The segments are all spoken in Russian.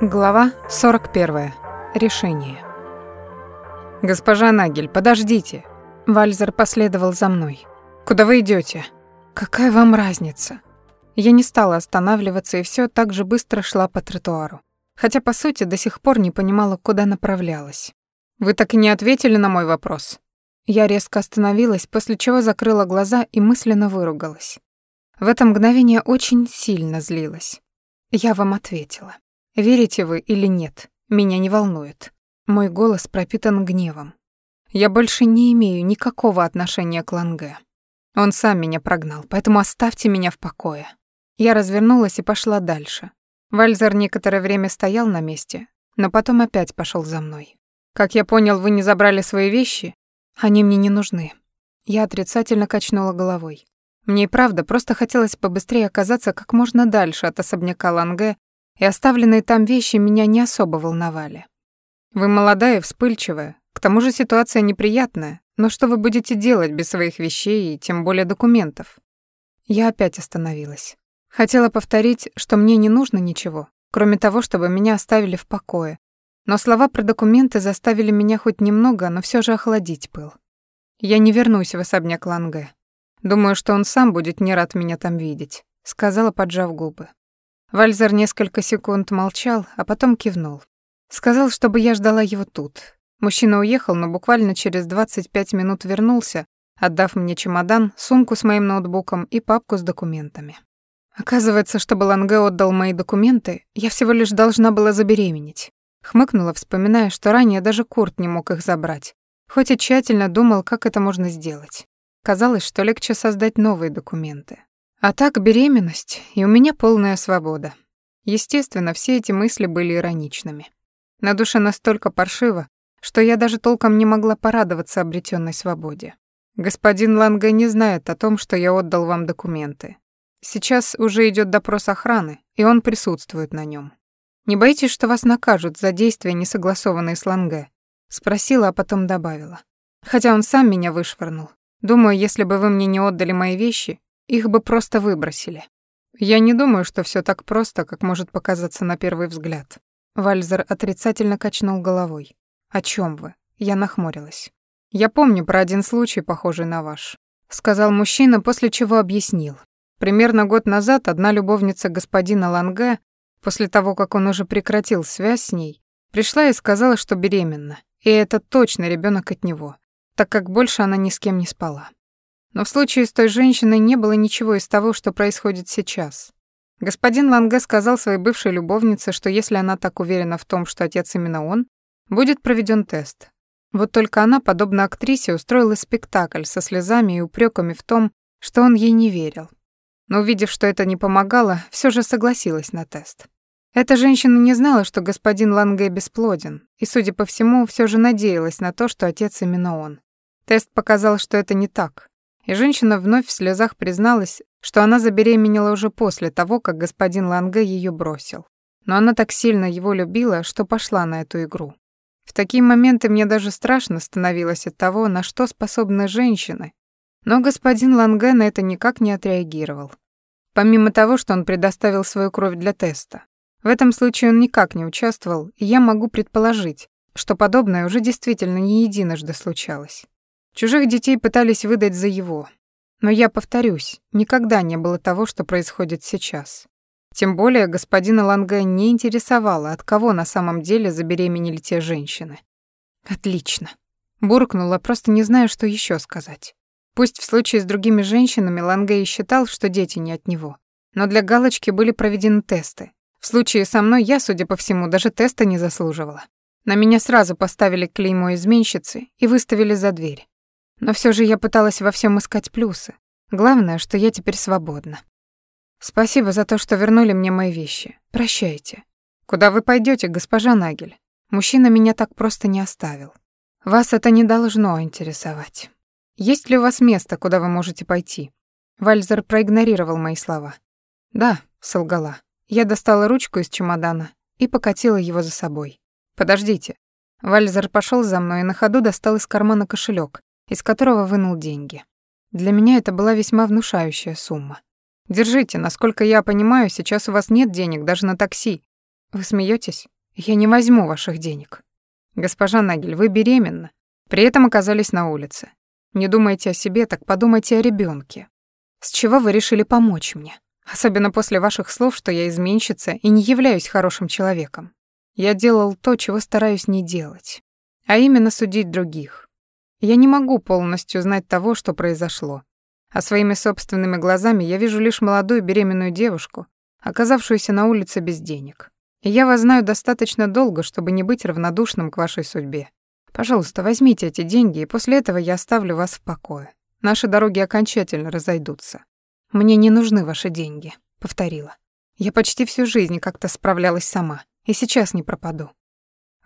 Глава 41. Решение. «Госпожа Нагель, подождите!» Вальзер последовал за мной. «Куда вы идете? «Какая вам разница?» Я не стала останавливаться и все так же быстро шла по тротуару. Хотя, по сути, до сих пор не понимала, куда направлялась. «Вы так и не ответили на мой вопрос». Я резко остановилась, после чего закрыла глаза и мысленно выругалась. В это мгновение очень сильно злилась. Я вам ответила. Верите вы или нет, меня не волнует. Мой голос пропитан гневом. Я больше не имею никакого отношения к Ланге. Он сам меня прогнал, поэтому оставьте меня в покое. Я развернулась и пошла дальше. Вальзер некоторое время стоял на месте, но потом опять пошел за мной. Как я понял, вы не забрали свои вещи? Они мне не нужны. Я отрицательно качнула головой. Мне и правда просто хотелось побыстрее оказаться как можно дальше от особняка Ланге и оставленные там вещи меня не особо волновали. Вы молодая и вспыльчивая, к тому же ситуация неприятная, но что вы будете делать без своих вещей и тем более документов? Я опять остановилась. Хотела повторить, что мне не нужно ничего, кроме того, чтобы меня оставили в покое. Но слова про документы заставили меня хоть немного, но все же охладить пыл. Я не вернусь в особняк Ланге. Думаю, что он сам будет не рад меня там видеть, сказала, поджав губы. Вальзер несколько секунд молчал, а потом кивнул. Сказал, чтобы я ждала его тут. Мужчина уехал, но буквально через 25 минут вернулся, отдав мне чемодан, сумку с моим ноутбуком и папку с документами. Оказывается, чтобы Ланге отдал мои документы, я всего лишь должна была забеременеть. Хмыкнула, вспоминая, что ранее даже Курт не мог их забрать, хоть и тщательно думал, как это можно сделать. Казалось, что легче создать новые документы. А так беременность, и у меня полная свобода. Естественно, все эти мысли были ироничными. На душе настолько паршиво, что я даже толком не могла порадоваться обретенной свободе. Господин Ланге не знает о том, что я отдал вам документы. Сейчас уже идет допрос охраны, и он присутствует на нем. Не боитесь, что вас накажут за действия, не согласованные с Ланге? Спросила, а потом добавила. Хотя он сам меня вышвырнул. Думаю, если бы вы мне не отдали мои вещи, их бы просто выбросили. Я не думаю, что все так просто, как может показаться на первый взгляд. Вальзер отрицательно качнул головой. О чем вы? Я нахмурилась. Я помню про один случай, похожий на ваш, сказал мужчина, после чего объяснил. Примерно год назад одна любовница господина Ланге, после того, как он уже прекратил связь с ней, пришла и сказала, что беременна, и это точно ребенок от него, так как больше она ни с кем не спала. Но в случае с той женщиной не было ничего из того, что происходит сейчас. Господин Ланге сказал своей бывшей любовнице, что если она так уверена в том, что отец именно он, будет проведен тест. Вот только она, подобно актрисе, устроила спектакль со слезами и упреками в том, что он ей не верил. Но увидев, что это не помогало, все же согласилась на тест. Эта женщина не знала, что господин Ланге бесплоден, и, судя по всему, все же надеялась на то, что отец именно он. Тест показал, что это не так. И женщина вновь в слезах призналась, что она забеременела уже после того, как господин Ланге ее бросил. Но она так сильно его любила, что пошла на эту игру. В такие моменты мне даже страшно становилось от того, на что способны женщины. Но господин Ланге на это никак не отреагировал. Помимо того, что он предоставил свою кровь для теста. В этом случае он никак не участвовал, и я могу предположить, что подобное уже действительно не единожды случалось. Чужих детей пытались выдать за его. Но я повторюсь, никогда не было того, что происходит сейчас. Тем более господина Ланге не интересовало, от кого на самом деле забеременели те женщины. Отлично. Буркнула, просто не знаю, что еще сказать. Пусть в случае с другими женщинами Ланге и считал, что дети не от него. Но для галочки были проведены тесты. В случае со мной я, судя по всему, даже теста не заслуживала. На меня сразу поставили клеймо изменщицы и выставили за дверь. Но все же я пыталась во всем искать плюсы. Главное, что я теперь свободна. Спасибо за то, что вернули мне мои вещи. Прощайте. Куда вы пойдете, госпожа Нагель? Мужчина меня так просто не оставил. Вас это не должно интересовать. Есть ли у вас место, куда вы можете пойти? Вальзер проигнорировал мои слова. Да, солгала. Я достала ручку из чемодана и покатила его за собой. Подождите. Вальзер пошел за мной и на ходу достал из кармана кошелек, из которого вынул деньги. Для меня это была весьма внушающая сумма. Держите, насколько я понимаю, сейчас у вас нет денег даже на такси. Вы смеетесь? Я не возьму ваших денег. Госпожа Нагель, вы беременна. При этом оказались на улице. Не думайте о себе, так подумайте о ребенке. С чего вы решили помочь мне? Особенно после ваших слов, что я изменщица и не являюсь хорошим человеком. Я делал то, чего стараюсь не делать, а именно судить других. Я не могу полностью знать того, что произошло. А своими собственными глазами я вижу лишь молодую беременную девушку, оказавшуюся на улице без денег. И я вас знаю достаточно долго, чтобы не быть равнодушным к вашей судьбе. Пожалуйста, возьмите эти деньги, и после этого я оставлю вас в покое. Наши дороги окончательно разойдутся. Мне не нужны ваши деньги, повторила. Я почти всю жизнь как-то справлялась сама, и сейчас не пропаду.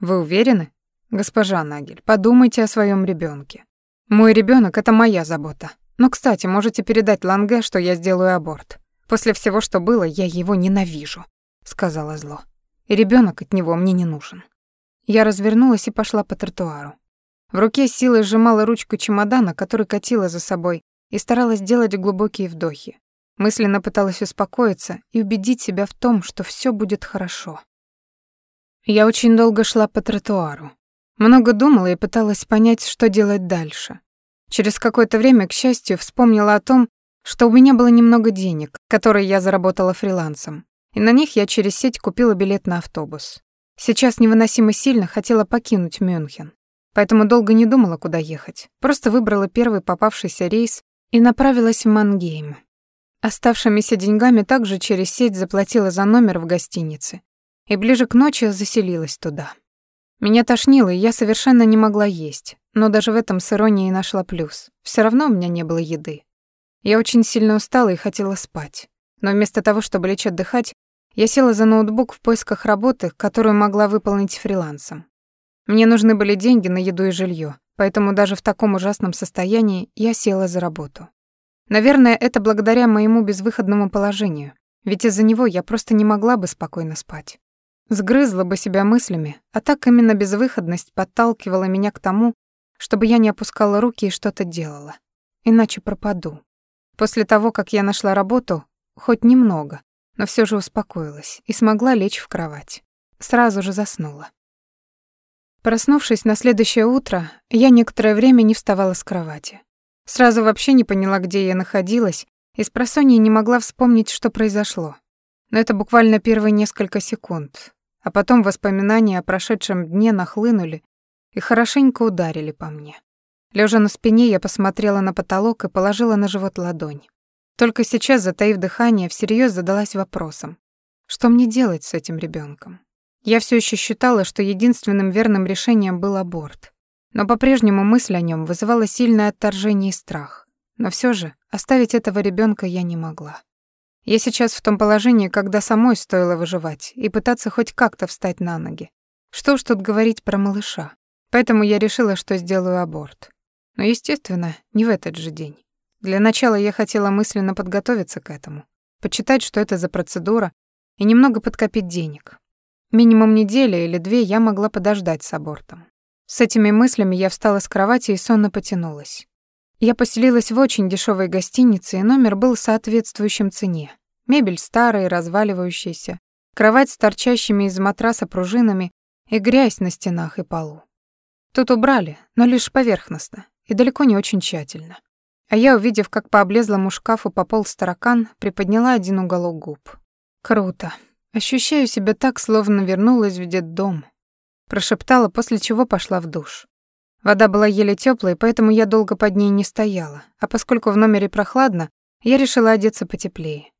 Вы уверены? Госпожа Нагель, подумайте о своем ребенке. Мой ребенок это моя забота. Но, кстати, можете передать Ланге, что я сделаю аборт. После всего, что было, я его ненавижу, сказала зло. И ребенок от него мне не нужен. Я развернулась и пошла по тротуару. В руке силой сжимала ручку чемодана, который катила за собой, и старалась делать глубокие вдохи. Мысленно пыталась успокоиться и убедить себя в том, что все будет хорошо. Я очень долго шла по тротуару. Много думала и пыталась понять, что делать дальше. Через какое-то время, к счастью, вспомнила о том, что у меня было немного денег, которые я заработала фрилансом, и на них я через сеть купила билет на автобус. Сейчас невыносимо сильно хотела покинуть Мюнхен, поэтому долго не думала, куда ехать. Просто выбрала первый попавшийся рейс и направилась в Мангейм. Оставшимися деньгами также через сеть заплатила за номер в гостинице и ближе к ночи заселилась туда. Меня тошнило, и я совершенно не могла есть, но даже в этом с иронией нашла плюс. Все равно у меня не было еды. Я очень сильно устала и хотела спать. Но вместо того, чтобы лечь отдыхать, я села за ноутбук в поисках работы, которую могла выполнить фрилансом. Мне нужны были деньги на еду и жилье, поэтому даже в таком ужасном состоянии я села за работу. Наверное, это благодаря моему безвыходному положению, ведь из-за него я просто не могла бы спокойно спать. Сгрызла бы себя мыслями, а так именно безвыходность подталкивала меня к тому, чтобы я не опускала руки и что-то делала. Иначе пропаду. После того, как я нашла работу, хоть немного, но все же успокоилась и смогла лечь в кровать. Сразу же заснула. Проснувшись на следующее утро, я некоторое время не вставала с кровати. Сразу вообще не поняла, где я находилась, и с просонья не могла вспомнить, что произошло. Но это буквально первые несколько секунд, а потом воспоминания о прошедшем дне нахлынули и хорошенько ударили по мне. Лежа на спине, я посмотрела на потолок и положила на живот ладонь. Только сейчас, затаив дыхание, всерьез задалась вопросом, что мне делать с этим ребенком? Я все еще считала, что единственным верным решением был аборт. Но по-прежнему мысль о нем вызывала сильное отторжение и страх. Но все же оставить этого ребенка я не могла. Я сейчас в том положении, когда самой стоило выживать и пытаться хоть как-то встать на ноги. Что уж тут говорить про малыша. Поэтому я решила, что сделаю аборт. Но, естественно, не в этот же день. Для начала я хотела мысленно подготовиться к этому, почитать, что это за процедура, и немного подкопить денег. Минимум неделя или две я могла подождать с абортом. С этими мыслями я встала с кровати и сонно потянулась. Я поселилась в очень дешевой гостинице, и номер был соответствующим цене. Мебель старая и разваливающаяся, кровать с торчащими из матраса пружинами и грязь на стенах и полу. Тут убрали, но лишь поверхностно и далеко не очень тщательно. А я, увидев, как по облезлому шкафу пополз таракан, приподняла один уголок губ. Круто. Ощущаю себя так, словно вернулась в детдом. Прошептала, после чего пошла в душ. Вода была еле теплой, поэтому я долго под ней не стояла, а поскольку в номере прохладно, я решила одеться потеплее.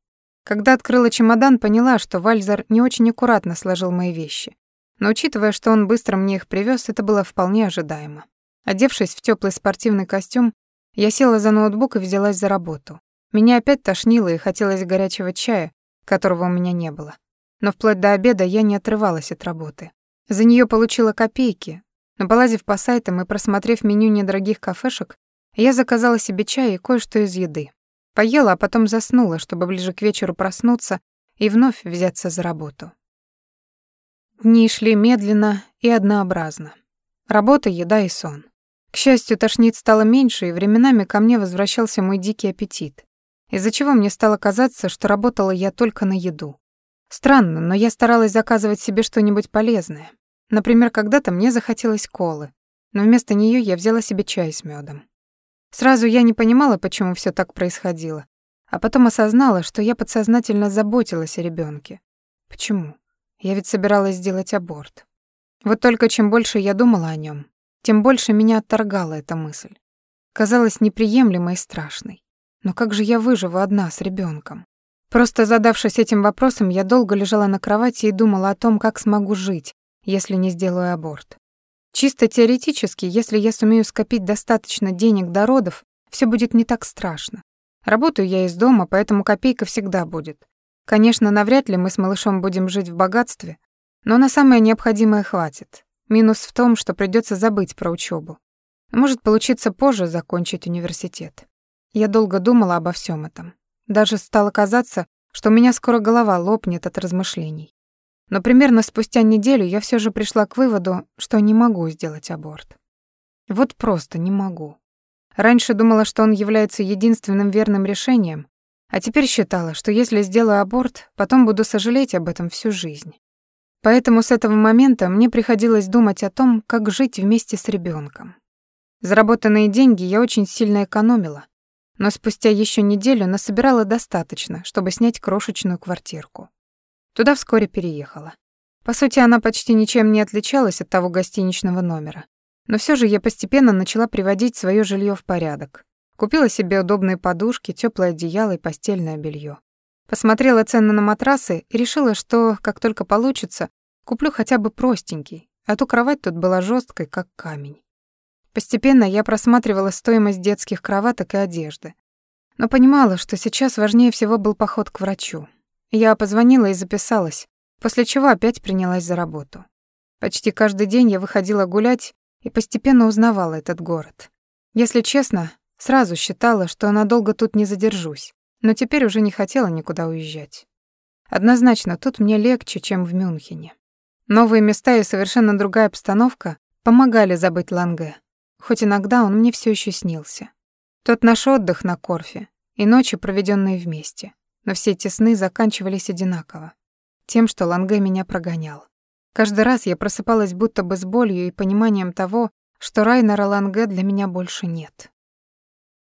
Когда открыла чемодан, поняла, что Вальзер не очень аккуратно сложил мои вещи. Но учитывая, что он быстро мне их привез, это было вполне ожидаемо. Одевшись в теплый спортивный костюм, я села за ноутбук и взялась за работу. Меня опять тошнило и хотелось горячего чая, которого у меня не было. Но вплоть до обеда я не отрывалась от работы. За нее получила копейки, но полазив по сайтам и просмотрев меню недорогих кафешек, я заказала себе чай и кое-что из еды. Поела, а потом заснула, чтобы ближе к вечеру проснуться и вновь взяться за работу. Дни шли медленно и однообразно. Работа, еда и сон. К счастью, тошнит стало меньше, и временами ко мне возвращался мой дикий аппетит, из-за чего мне стало казаться, что работала я только на еду. Странно, но я старалась заказывать себе что-нибудь полезное. Например, когда-то мне захотелось колы, но вместо нее я взяла себе чай с медом. Сразу я не понимала, почему все так происходило, а потом осознала, что я подсознательно заботилась о ребенке. Почему? Я ведь собиралась сделать аборт. Вот только чем больше я думала о нем, тем больше меня отторгала эта мысль. Казалась неприемлемой и страшной. Но как же я выживу одна с ребенком? Просто задавшись этим вопросом, я долго лежала на кровати и думала о том, как смогу жить, если не сделаю аборт. Чисто теоретически, если я сумею скопить достаточно денег до родов, все будет не так страшно. Работаю я из дома, поэтому копейка всегда будет. Конечно, навряд ли мы с малышом будем жить в богатстве, но на самое необходимое хватит. Минус в том, что придется забыть про учебу. Может получиться позже закончить университет. Я долго думала обо всем этом. Даже стало казаться, что у меня скоро голова лопнет от размышлений. Но примерно спустя неделю я все же пришла к выводу, что не могу сделать аборт. Вот просто не могу. Раньше думала, что он является единственным верным решением, а теперь считала, что если сделаю аборт, потом буду сожалеть об этом всю жизнь. Поэтому с этого момента мне приходилось думать о том, как жить вместе с ребенком. Заработанные деньги я очень сильно экономила, но спустя еще неделю насобирала достаточно, чтобы снять крошечную квартирку. Туда вскоре переехала. По сути, она почти ничем не отличалась от того гостиничного номера. Но все же я постепенно начала приводить свое жилье в порядок. Купила себе удобные подушки, теплое одеяло и постельное белье. Посмотрела цены на матрасы и решила, что, как только получится, куплю хотя бы простенький, а то кровать тут была жесткой, как камень. Постепенно я просматривала стоимость детских кроваток и одежды. Но понимала, что сейчас важнее всего был поход к врачу. Я позвонила и записалась, после чего опять принялась за работу. Почти каждый день я выходила гулять и постепенно узнавала этот город. Если честно, сразу считала, что надолго тут не задержусь, но теперь уже не хотела никуда уезжать. Однозначно, тут мне легче, чем в Мюнхене. Новые места и совершенно другая обстановка помогали забыть Ланге хоть иногда он мне все еще снился. Тот наш отдых на Корфе и ночи, проведенные вместе. Но все эти сны заканчивались одинаково. Тем, что Ланге меня прогонял. Каждый раз я просыпалась будто бы с болью и пониманием того, что Райнера Ланге для меня больше нет.